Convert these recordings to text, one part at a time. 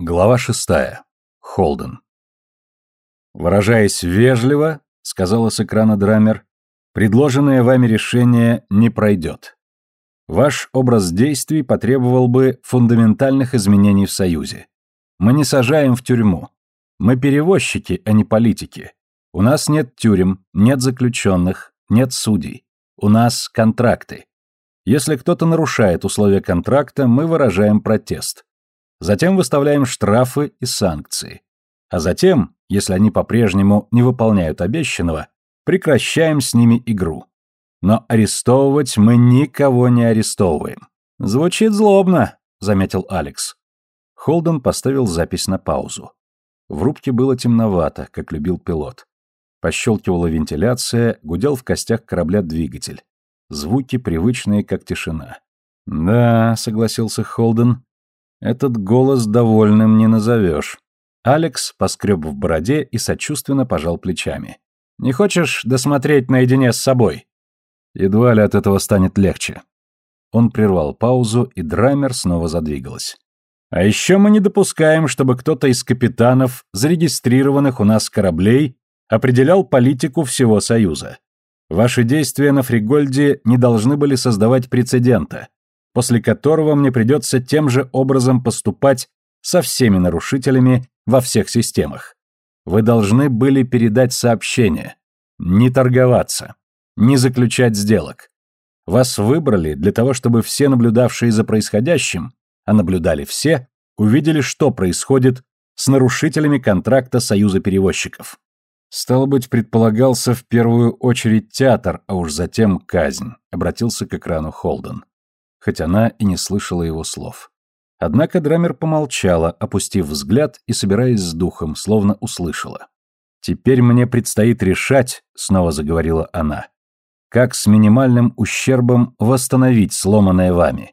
Глава шестая. Холден. Выражаясь вежливо, сказала с экрана Драмер, предложенное вами решение не пройдет. Ваш образ действий потребовал бы фундаментальных изменений в Союзе. Мы не сажаем в тюрьму. Мы перевозчики, а не политики. У нас нет тюрем, нет заключенных, нет судей. У нас контракты. Если кто-то нарушает условия контракта, мы выражаем протест. Затем выставляем штрафы и санкции. А затем, если они по-прежнему не выполняют обещанного, прекращаем с ними игру. Но арестовывать мы никого не арестовываем. Звучит злобно, заметил Алекс. Холден поставил запись на паузу. В рубке было темновато, как любил пилот. Пощелкивала вентиляция, гудел в костях корабля двигатель. Звуки привычные, как тишина. «Да», — согласился Холден, — «этот голос довольным не назовешь». Алекс поскреб в бороде и сочувственно пожал плечами. «Не хочешь досмотреть наедине с собой?» Едва ли от этого станет легче. Он прервал паузу, и Драмер снова задвигалась. «А еще мы не допускаем, чтобы кто-то из капитанов, зарегистрированных у нас кораблей, определял политику всего Союза. Ваши действия на Фригольде не должны были создавать прецедента, после которого мне придется тем же образом поступать со всеми нарушителями во всех системах. Вы должны были передать сообщение, не торговаться, не заключать сделок. Вас выбрали для того, чтобы все наблюдавшие за происходящим, а наблюдали все, увидели, что происходит с нарушителями контракта Союза перевозчиков. Стало быть, предполагался в первую очередь театр, а уж затем казнь, обратился к экрану Холден. Хоть она и не слышала его слов. Однако Драмер помолчала, опустив взгляд и собираясь с духом, словно услышала. «Теперь мне предстоит решать», — снова заговорила она, «как с минимальным ущербом восстановить сломанное вами.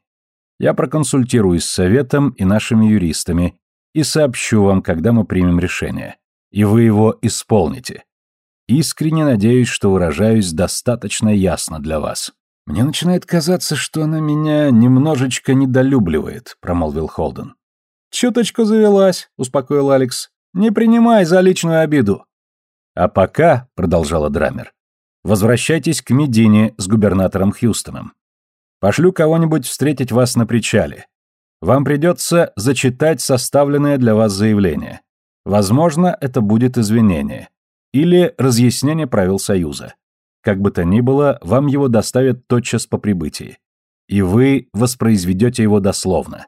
Я проконсультируюсь с советом и нашими юристами и сообщу вам, когда мы примем решение и вы его исполните. Искренне надеюсь, что выражаюсь достаточно ясно для вас. Мне начинает казаться, что она меня немножечко недолюбливает, промолвил Холден. Чуточку завелась, успокоил Алекс. Не принимай за личную обиду. А пока, продолжала Драмер, возвращайтесь к Медине с губернатором Хьюстоном. Пошлю кого-нибудь встретить вас на причале. Вам придется зачитать составленное для вас заявление. Возможно, это будет извинение. Или разъяснение правил Союза. Как бы то ни было, вам его доставят тотчас по прибытии. И вы воспроизведете его дословно.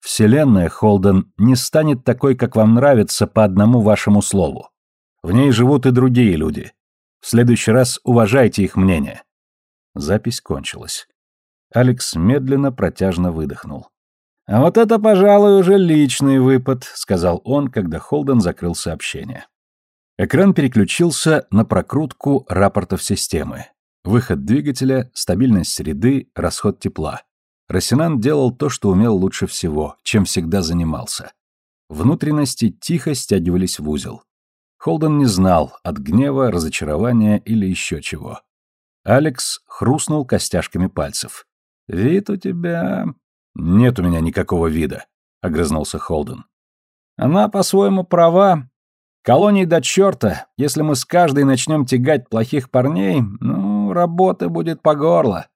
Вселенная, Холден, не станет такой, как вам нравится, по одному вашему слову. В ней живут и другие люди. В следующий раз уважайте их мнение. Запись кончилась. Алекс медленно, протяжно выдохнул. «А вот это, пожалуй, уже личный выпад», — сказал он, когда Холден закрыл сообщение. Экран переключился на прокрутку рапортов системы. Выход двигателя, стабильность среды, расход тепла. Росинан делал то, что умел лучше всего, чем всегда занимался. Внутренности тихо стягивались в узел. Холден не знал, от гнева, разочарования или еще чего. Алекс хрустнул костяшками пальцев. «Вид у тебя «Нет у меня никакого вида», — огрызнулся Холден. «Она по-своему права. Колонии до черта. Если мы с каждой начнем тягать плохих парней, ну, работы будет по горло.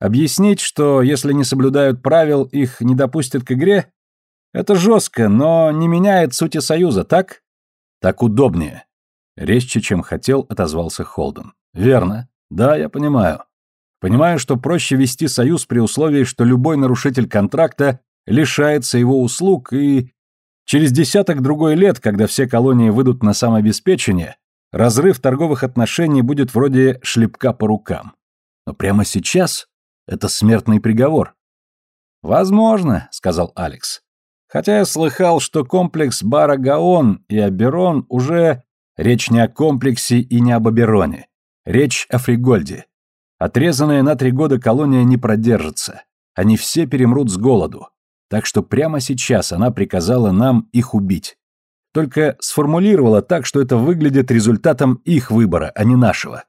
Объяснить, что если не соблюдают правил, их не допустят к игре, это жестко, но не меняет сути союза, так? Так удобнее. Резче, чем хотел, отозвался Холден. Верно. Да, я понимаю. Понимаю, что проще вести союз при условии, что любой нарушитель контракта лишается его услуг, и через десяток другой лет, когда все колонии выйдут на самообеспечение, разрыв торговых отношений будет вроде шлепка по рукам. Но прямо сейчас это смертный приговор. «Возможно», — сказал Алекс. «Хотя я слыхал, что комплекс Бара-Гаон и Аберон уже... Речь не о комплексе и не об Абероне. Речь о Фригольде. Отрезанная на три года колония не продержится. Они все перемрут с голоду. Так что прямо сейчас она приказала нам их убить. Только сформулировала так, что это выглядит результатом их выбора, а не нашего.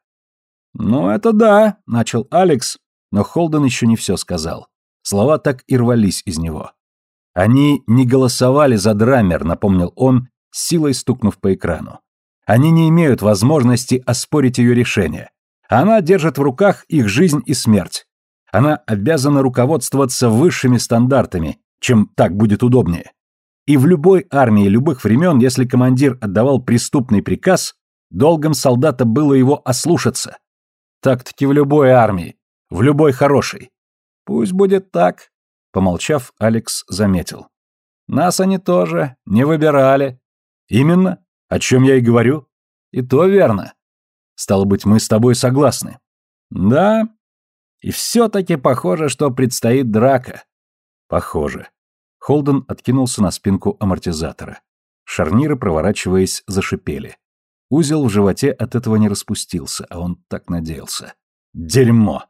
«Ну, это да», — начал Алекс, но Холден еще не все сказал. Слова так и рвались из него. Они не голосовали за Драмер, напомнил он, силой стукнув по экрану. Они не имеют возможности оспорить ее решение. Она держит в руках их жизнь и смерть. Она обязана руководствоваться высшими стандартами, чем так будет удобнее. И в любой армии любых времен, если командир отдавал преступный приказ, долгом солдата было его ослушаться. Так-таки в любой армии, в любой хорошей. Пусть будет так, помолчав, Алекс заметил. Нас они тоже не выбирали. Именно, о чем я и говорю. И то верно. Стало быть, мы с тобой согласны. Да. И все-таки похоже, что предстоит драка. Похоже. Холден откинулся на спинку амортизатора. Шарниры, проворачиваясь, зашипели. Узел в животе от этого не распустился, а он так надеялся. Дерьмо.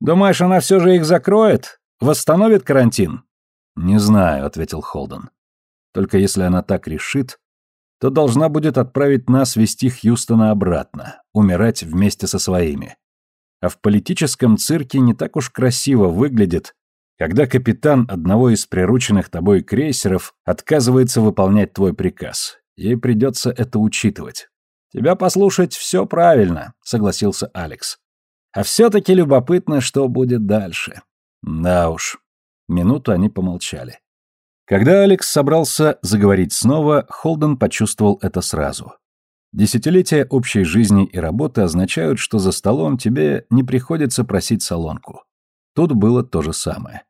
Думаешь, она все же их закроет? Восстановит карантин? Не знаю, ответил Холден. Только если она так решит, то должна будет отправить нас вести Хьюстона обратно, умирать вместе со своими. А в политическом цирке не так уж красиво выглядит, когда капитан одного из прирученных тобой крейсеров отказывается выполнять твой приказ. Ей придется это учитывать. Тебя послушать все правильно, согласился Алекс. А все-таки любопытно, что будет дальше. Да уж. Минуту они помолчали. Когда Алекс собрался заговорить снова, Холден почувствовал это сразу. Десятилетия общей жизни и работы означают, что за столом тебе не приходится просить солонку. Тут было то же самое.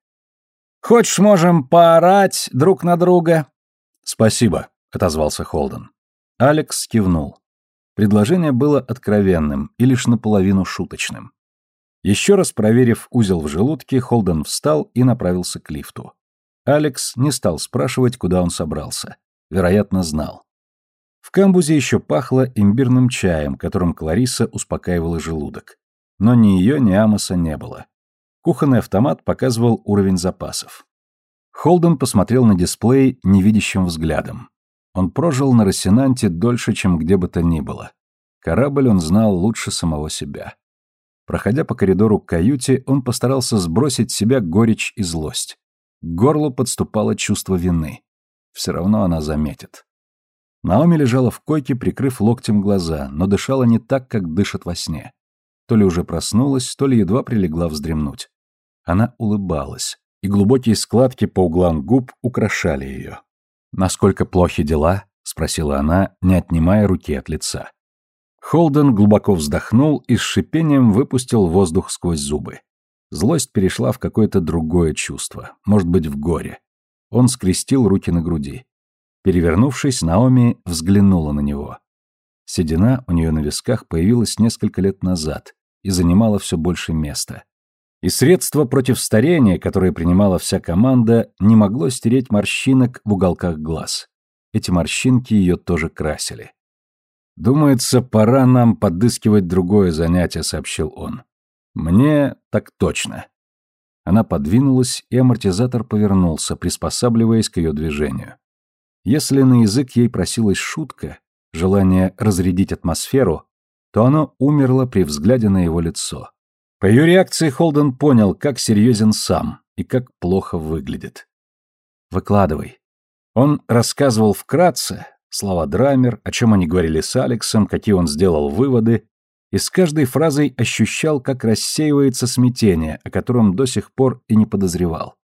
«Хочешь, можем поорать друг на друга?» «Спасибо», — отозвался Холден. Алекс кивнул. Предложение было откровенным и лишь наполовину шуточным. Еще раз проверив узел в желудке, Холден встал и направился к лифту. Алекс не стал спрашивать, куда он собрался. Вероятно, знал. В камбузе еще пахло имбирным чаем, которым Клариса успокаивала желудок. Но ни ее, ни Амоса не было. Кухонный автомат показывал уровень запасов. Холден посмотрел на дисплей невидящим взглядом. Он прожил на Рассенанте дольше, чем где бы то ни было. Корабль он знал лучше самого себя. Проходя по коридору к каюте, он постарался сбросить с себя горечь и злость. К горлу подступало чувство вины. Все равно она заметит. Наоми лежала в койке, прикрыв локтем глаза, но дышала не так, как дышит во сне. То ли уже проснулась, то ли едва прилегла вздремнуть. Она улыбалась, и глубокие складки по углам губ украшали ее. «Насколько плохи дела?» — спросила она, не отнимая руки от лица. Холден глубоко вздохнул и с шипением выпустил воздух сквозь зубы. Злость перешла в какое-то другое чувство, может быть, в горе. Он скрестил руки на груди. Перевернувшись, Наоми взглянула на него. Седина у нее на висках появилась несколько лет назад и занимала все больше места. И средство против старения, которое принимала вся команда, не могло стереть морщинок в уголках глаз. Эти морщинки ее тоже красили. «Думается, пора нам подыскивать другое занятие», — сообщил он. «Мне так точно». Она подвинулась, и амортизатор повернулся, приспосабливаясь к ее движению. Если на язык ей просилась шутка, желание разрядить атмосферу, то оно умерло при взгляде на его лицо. По ее реакции Холден понял, как серьезен сам и как плохо выглядит. «Выкладывай». Он рассказывал вкратце, слова Драмер, о чем они говорили с Алексом, какие он сделал выводы, и с каждой фразой ощущал, как рассеивается смятение, о котором до сих пор и не подозревал.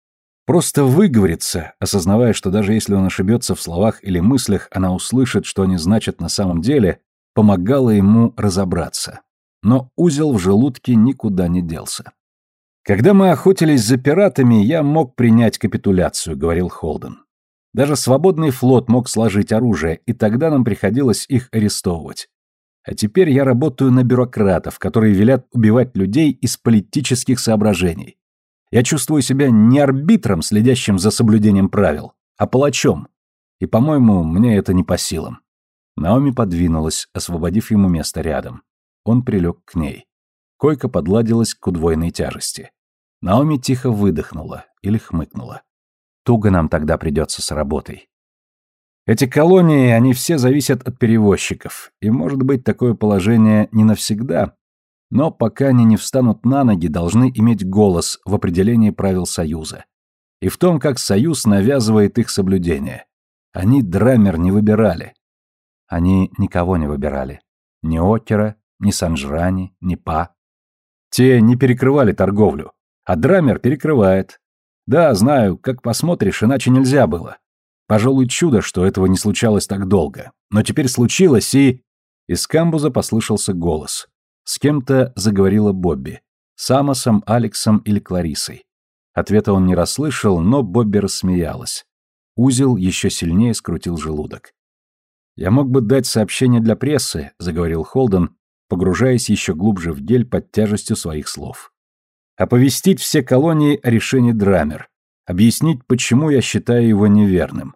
Просто выговориться, осознавая, что даже если он ошибется в словах или мыслях, она услышит, что они значат на самом деле, помогало ему разобраться. Но узел в желудке никуда не делся. «Когда мы охотились за пиратами, я мог принять капитуляцию», — говорил Холден. «Даже свободный флот мог сложить оружие, и тогда нам приходилось их арестовывать. А теперь я работаю на бюрократов, которые велят убивать людей из политических соображений. Я чувствую себя не арбитром, следящим за соблюдением правил, а палачом. И, по-моему, мне это не по силам. Наоми подвинулась, освободив ему место рядом. Он прилег к ней. Койка подладилась к удвоенной тяжести. Наоми тихо выдохнула или хмыкнула. Туго нам тогда придется с работой. Эти колонии, они все зависят от перевозчиков, и может быть такое положение не навсегда, но пока они не встанут на ноги, должны иметь голос в определении правил Союза. и в том, как Союз навязывает их соблюдение. Они драмер не выбирали. Они никого не выбирали. Ни Окера, ни Санжрани, ни Па. Те не перекрывали торговлю, а драмер перекрывает. Да, знаю, как посмотришь, иначе нельзя было. Пожалуй, чудо, что этого не случалось так долго. Но теперь случилось, и... Из камбуза послышался голос. С кем-то заговорила Бобби. С Амосом, Алексом или Кларисой. Ответа он не расслышал, но Бобби рассмеялась. Узел еще сильнее скрутил желудок. «Я мог бы дать сообщение для прессы», — заговорил Холден, погружаясь еще глубже в гель под тяжестью своих слов. «Оповестить все колонии о решении Драмер, объяснить, почему я считаю его неверным.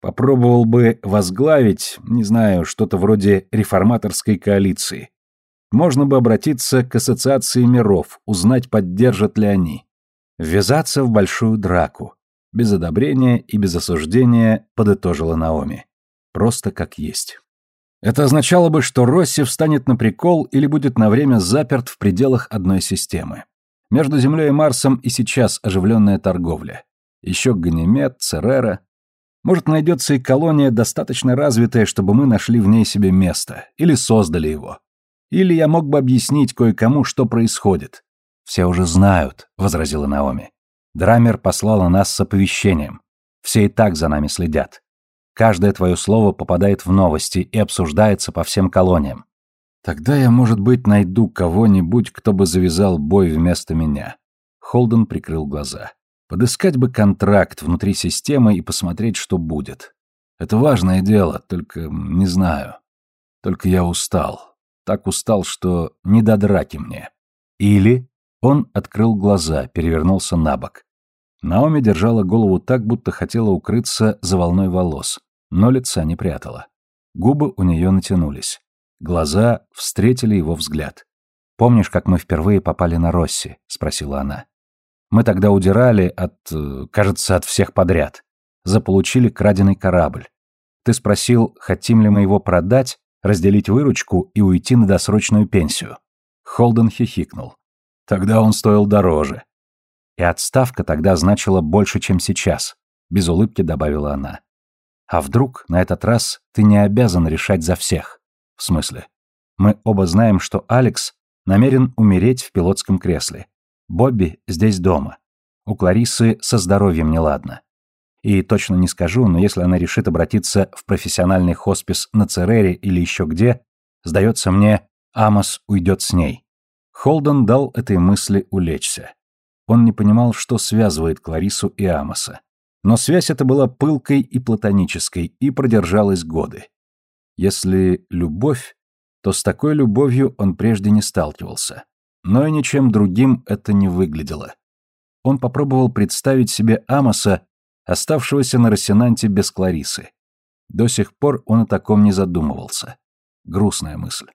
Попробовал бы возглавить, не знаю, что-то вроде реформаторской коалиции. Можно бы обратиться к ассоциации миров, узнать, поддержат ли они. Ввязаться в большую драку. Без одобрения и без осуждения подытожила Наоми. Просто как есть. Это означало бы, что Росси встанет на прикол или будет на время заперт в пределах одной системы. Между Землей и Марсом и сейчас оживленная торговля. Еще Ганимед, Церера. Может, найдется и колония, достаточно развитая, чтобы мы нашли в ней себе место. Или создали его. Или я мог бы объяснить кое-кому, что происходит. «Все уже знают», — возразила Наоми. «Драмер послала нас с оповещением. Все и так за нами следят. Каждое твое слово попадает в новости и обсуждается по всем колониям. Тогда я, может быть, найду кого-нибудь, кто бы завязал бой вместо меня. Холден прикрыл глаза. Подыскать бы контракт внутри системы и посмотреть, что будет. Это важное дело, только не знаю. Только я устал. Так устал, что не до драки мне. Или он открыл глаза, перевернулся на бок. Наоми держала голову так, будто хотела укрыться за волной волос, но лица не прятала. Губы у нее натянулись. Глаза встретили его взгляд. «Помнишь, как мы впервые попали на Росси?» — спросила она. «Мы тогда удирали от, э, кажется, от всех подряд. Заполучили краденый корабль. Ты спросил, хотим ли мы его продать, разделить выручку и уйти на досрочную пенсию». Холден хихикнул. «Тогда он стоил дороже. И отставка тогда значила больше, чем сейчас, без улыбки добавила она. А вдруг на этот раз ты не обязан решать за всех? В смысле? Мы оба знаем, что Алекс намерен умереть в пилотском кресле. Бобби здесь дома. У Кларисы со здоровьем неладно. И точно не скажу, но если она решит обратиться в профессиональный хоспис на Церере или еще где, сдается мне, Амос уйдет с ней. Холден дал этой мысли улечься. Он не понимал, что связывает Кларису и Амоса. Но связь эта была пылкой и платонической и продержалась годы. Если любовь, то с такой любовью он прежде не сталкивался. Но и ничем другим это не выглядело. Он попробовал представить себе Амоса, оставшегося на Рассенанте без Кларисы. До сих пор он о таком не задумывался. Грустная мысль.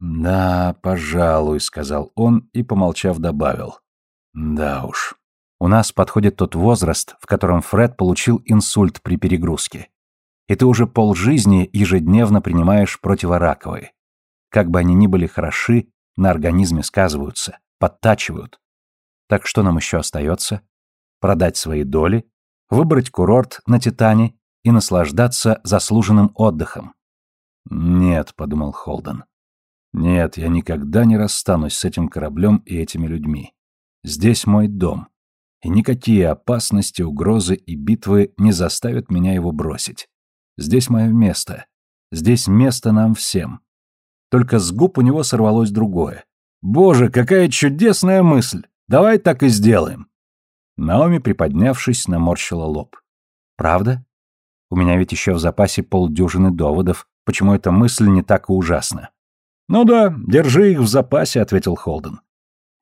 «Да, пожалуй», — сказал он и, помолчав, добавил. Да уж. У нас подходит тот возраст, в котором Фред получил инсульт при перегрузке. И ты уже полжизни ежедневно принимаешь противораковые. Как бы они ни были хороши, на организме сказываются, подтачивают. Так что нам еще остается? Продать свои доли, выбрать курорт на Титане и наслаждаться заслуженным отдыхом. «Нет», — подумал Холден. «Нет, я никогда не расстанусь с этим кораблем и этими людьми. Здесь мой дом. И никакие опасности, угрозы и битвы не заставят меня его бросить. Здесь мое место. Здесь место нам всем. Только с губ у него сорвалось другое. «Боже, какая чудесная мысль! Давай так и сделаем!» Наоми, приподнявшись, наморщила лоб. «Правда? У меня ведь еще в запасе полдюжины доводов, почему эта мысль не так и ужасна». «Ну да, держи их в запасе», — ответил Холден.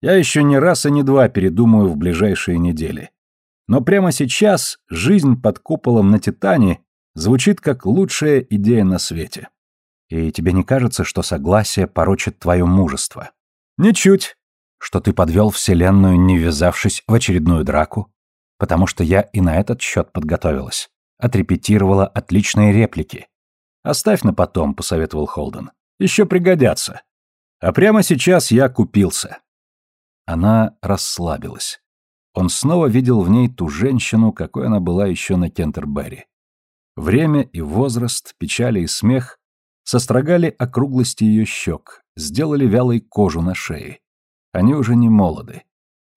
Я еще не раз и не два передумаю в ближайшие недели. Но прямо сейчас жизнь под куполом на Титане звучит как лучшая идея на свете. И тебе не кажется, что согласие порочит твое мужество? Ничуть. Что ты подвел Вселенную, не ввязавшись в очередную драку? Потому что я и на этот счет подготовилась. Отрепетировала отличные реплики. Оставь на потом, посоветовал Холден. Еще пригодятся. А прямо сейчас я купился. Она расслабилась. Он снова видел в ней ту женщину, какой она была еще на Кентербери. Время и возраст, печали и смех сострогали округлости ее щек, сделали вялой кожу на шее. Они уже не молоды.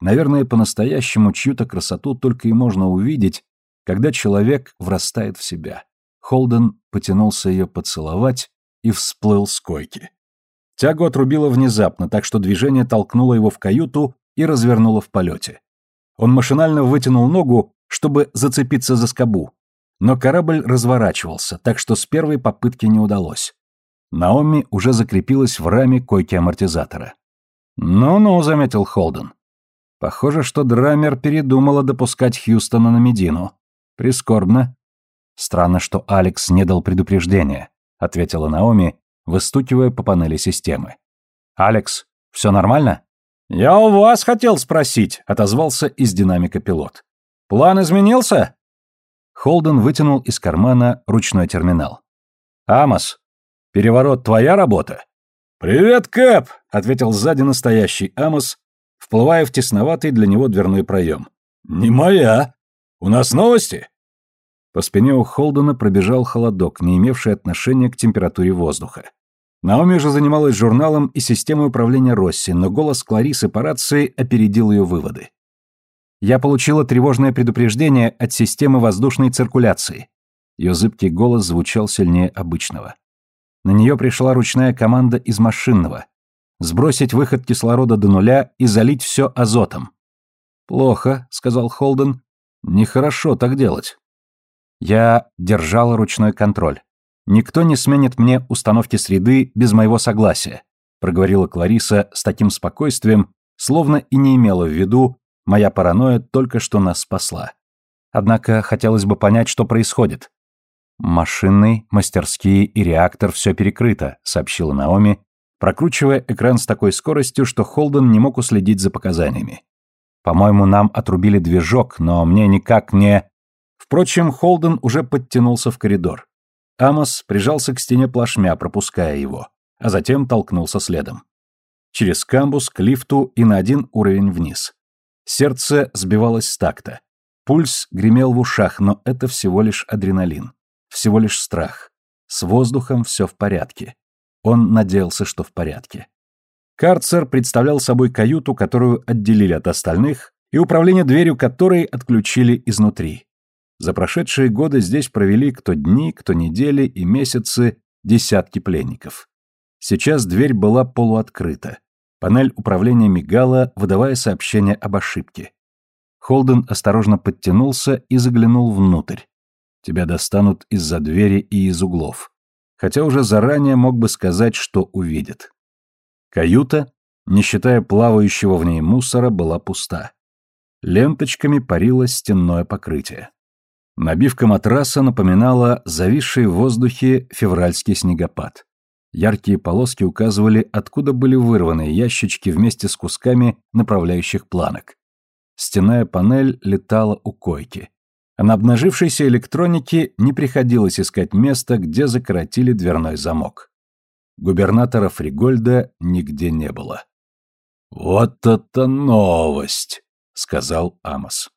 Наверное, по-настоящему чью-то красоту только и можно увидеть, когда человек врастает в себя. Холден потянулся ее поцеловать и всплыл с койки. Тягу отрубило внезапно, так что движение толкнуло его в каюту и развернуло в полете. Он машинально вытянул ногу, чтобы зацепиться за скобу. Но корабль разворачивался, так что с первой попытки не удалось. Наоми уже закрепилась в раме койки амортизатора. «Ну-ну», — заметил Холден. «Похоже, что Драмер передумала допускать Хьюстона на Медину. Прискорбно». «Странно, что Алекс не дал предупреждения», — ответила Наоми, выстукивая по панели системы. «Алекс, все нормально?» «Я у вас хотел спросить», — отозвался из динамика пилот. «План изменился?» Холден вытянул из кармана ручной терминал. «Амос, переворот твоя работа?» «Привет, Кэп!» — ответил сзади настоящий Амос, вплывая в тесноватый для него дверной проем. «Не моя. У нас новости?» По спине у Холдена пробежал холодок, не имевший отношения к температуре воздуха. Наоми же занималась журналом и системой управления Росси, но голос Кларисы по рации опередил ее выводы. «Я получила тревожное предупреждение от системы воздушной циркуляции». Ее зыбкий голос звучал сильнее обычного. На нее пришла ручная команда из машинного. Сбросить выход кислорода до нуля и залить все азотом. «Плохо», — сказал Холден. «Нехорошо так делать». Я держала ручной контроль. «Никто не сменит мне установки среды без моего согласия», проговорила Клариса с таким спокойствием, словно и не имела в виду, моя паранойя только что нас спасла. Однако хотелось бы понять, что происходит. «Машинный, мастерские и реактор все перекрыто», — сообщила Наоми, прокручивая экран с такой скоростью, что Холден не мог уследить за показаниями. «По-моему, нам отрубили движок, но мне никак не...» Впрочем, Холден уже подтянулся в коридор. Амос прижался к стене плашмя, пропуская его, а затем толкнулся следом. Через камбус к лифту и на один уровень вниз. Сердце сбивалось с такта. Пульс гремел в ушах, но это всего лишь адреналин. Всего лишь страх. С воздухом все в порядке. Он надеялся, что в порядке. Карцер представлял собой каюту, которую отделили от остальных, и управление дверью которой отключили изнутри. За прошедшие годы здесь провели кто дни, кто недели и месяцы десятки пленников. Сейчас дверь была полуоткрыта. Панель управления мигала, выдавая сообщение об ошибке. Холден осторожно подтянулся и заглянул внутрь. Тебя достанут из-за двери и из углов. Хотя уже заранее мог бы сказать, что увидит. Каюта, не считая плавающего в ней мусора, была пуста. Ленточками парило стенное покрытие. Набивка матраса напоминала зависший в воздухе февральский снегопад. Яркие полоски указывали, откуда были вырваны ящички вместе с кусками направляющих планок. Стенная панель летала у койки а на обнажившейся электронике не приходилось искать место, где закоротили дверной замок. Губернатора Фригольда нигде не было. «Вот это новость!» — сказал Амос.